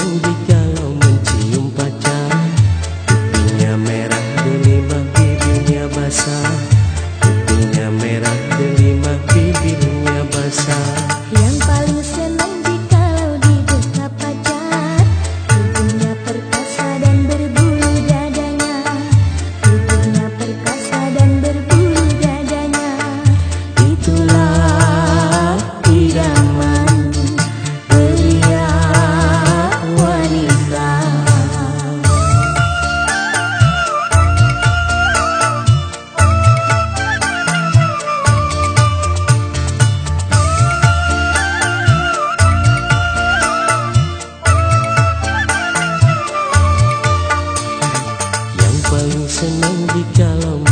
We got. Não vi que